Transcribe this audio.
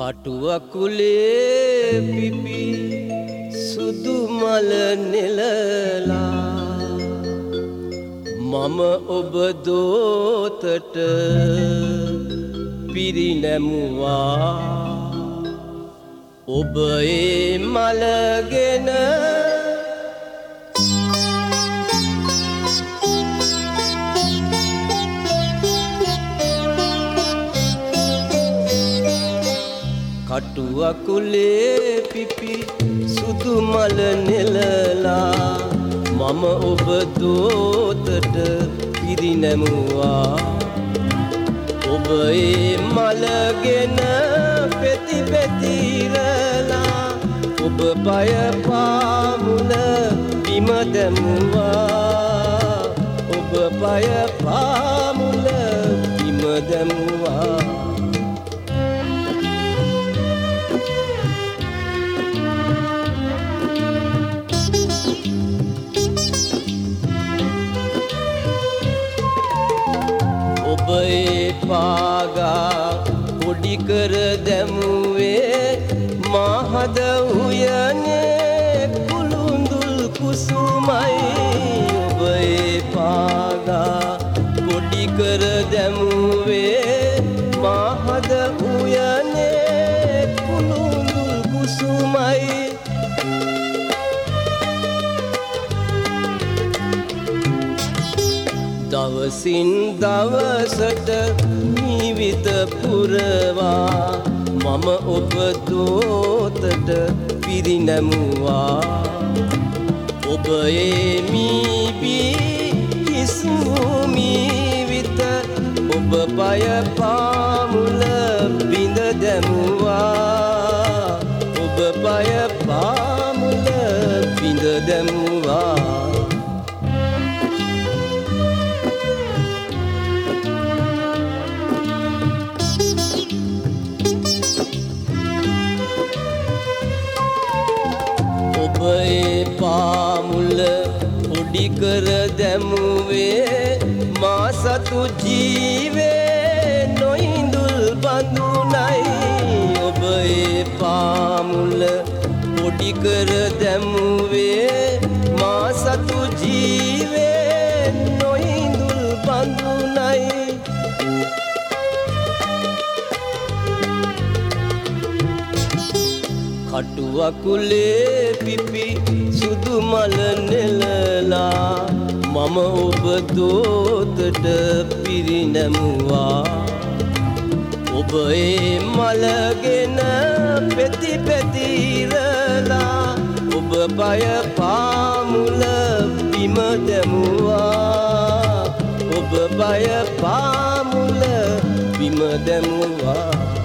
කටුවකුලේ පිපි සුදු මල නෙලලා. මම ඔබ දෝතට පිරිනැමුවා. ඔබ ඒ මලගෙන කටුවකුලේ පිපි සුදු මල නෙලලා මම ඔබ දෝතට පිරිනැමුවා ඔබ ඒ මලගෙන පෙති පෙතිරලා ඔබ පය පාමුල බිම දැමුවා. ඔබ පය පාමුල පාගා පොඩි කර දැමුවේ මාහද උයනේ කුළුඳුල් කුසුමයි ඔබ ඒ පාගා පොඩි කර දැමුවේ මාහද උයනේ දවසින් දවසට ජීවිත පුරවා මම ඔබ දෝතට පිරිනැමුවා. ඔබ ඒ මීබී කිස්මූමීවිත ඔබ පය පාමුල බිඳ දැමුවා. ඔබ පය පාමුල බිඳ දැමුවා. ඒ පාමුල පොඩි කර දැමුවේ. මා සතු ජීවේ නොයිඳුල් බඳුනයි. ඔබ ඒ පාමුල පොඩි කර දැමුවේ. මා සතු ජීවේ නොයිඳුල් බඳුනයි. කටුවකුලේ පිපි සුදු මල නෙලලා මම ඔබ දෝතට පිරිනැමුවා. ඔබ ඒ මලගෙන පෙති පැතිරලා ඔබ පය පාමුල බිම දැමුවා. ඔබ පය පාමුල බිම දැමුවා.